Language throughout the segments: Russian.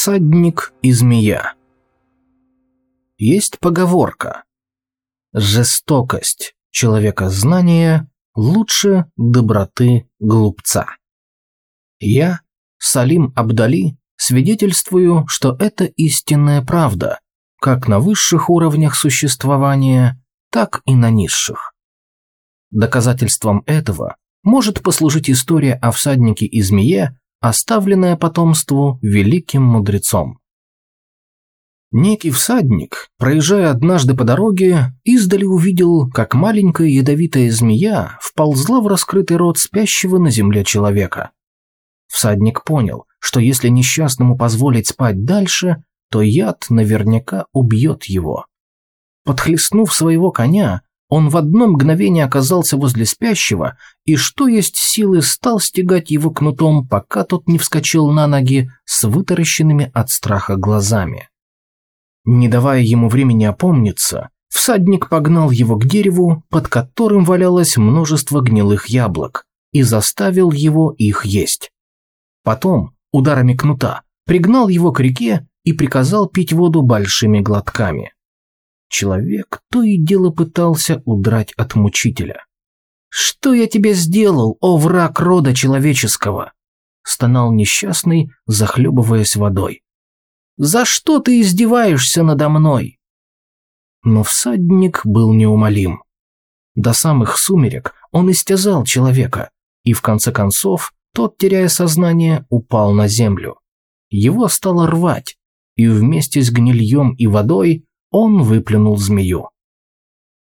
Всадник и змея. Есть поговорка. Жестокость человека знания лучше доброты глупца. Я, Салим Абдали, свидетельствую, что это истинная правда, как на высших уровнях существования, так и на низших. Доказательством этого может послужить история о всаднике и змее, оставленная потомству великим мудрецом. Некий всадник, проезжая однажды по дороге, издали увидел, как маленькая ядовитая змея вползла в раскрытый рот спящего на земле человека. Всадник понял, что если несчастному позволить спать дальше, то яд наверняка убьет его. Подхлестнув своего коня, он в одно мгновение оказался возле спящего и, что есть силы, стал стегать его кнутом, пока тот не вскочил на ноги с вытаращенными от страха глазами. Не давая ему времени опомниться, всадник погнал его к дереву, под которым валялось множество гнилых яблок, и заставил его их есть. Потом, ударами кнута, пригнал его к реке и приказал пить воду большими глотками. Человек то и дело пытался удрать от мучителя. «Что я тебе сделал, о враг рода человеческого?» стонал несчастный, захлебываясь водой. «За что ты издеваешься надо мной?» Но всадник был неумолим. До самых сумерек он истязал человека, и в конце концов тот, теряя сознание, упал на землю. Его стало рвать, и вместе с гнильем и водой он выплюнул змею.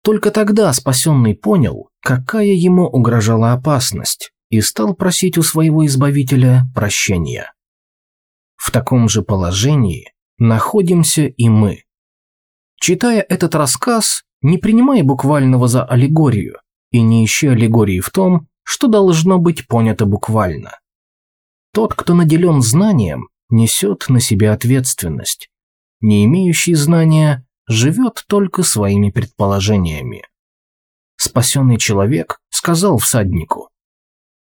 Только тогда спасенный понял, какая ему угрожала опасность, и стал просить у своего избавителя прощения. В таком же положении находимся и мы. Читая этот рассказ, не принимай буквального за аллегорию и не ищи аллегории в том, что должно быть понято буквально. Тот, кто наделен знанием, несет на себе ответственность. Не имеющий знания живет только своими предположениями. Спасенный человек сказал всаднику,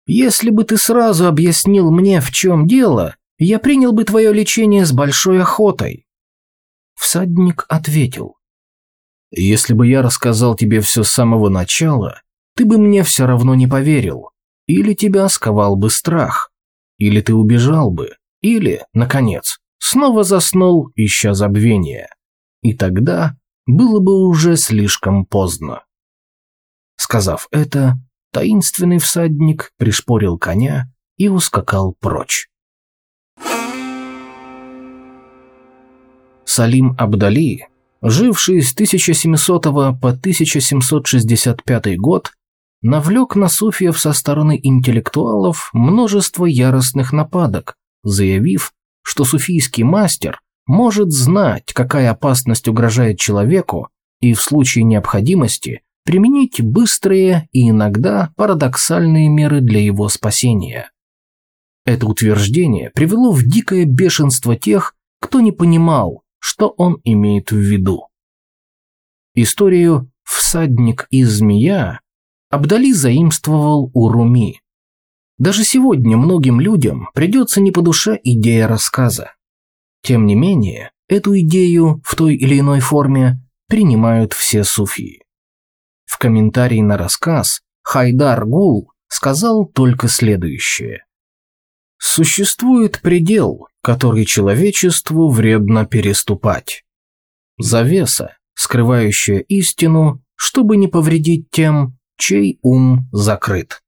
«Если бы ты сразу объяснил мне, в чем дело, я принял бы твое лечение с большой охотой». Всадник ответил, «Если бы я рассказал тебе все с самого начала, ты бы мне все равно не поверил, или тебя сковал бы страх, или ты убежал бы, или, наконец, снова заснул, ища забвения и тогда было бы уже слишком поздно. Сказав это, таинственный всадник пришпорил коня и ускакал прочь. Салим Абдали, живший с 1700 по 1765 год, навлек на суфиев со стороны интеллектуалов множество яростных нападок, заявив, что суфийский мастер может знать, какая опасность угрожает человеку, и в случае необходимости применить быстрые и иногда парадоксальные меры для его спасения. Это утверждение привело в дикое бешенство тех, кто не понимал, что он имеет в виду. Историю «Всадник и змея» Абдали заимствовал у Руми. Даже сегодня многим людям придется не по душе идея рассказа. Тем не менее, эту идею в той или иной форме принимают все суфии. В комментарии на рассказ Хайдар Гул сказал только следующее. Существует предел, который человечеству вредно переступать. Завеса, скрывающая истину, чтобы не повредить тем, чей ум закрыт.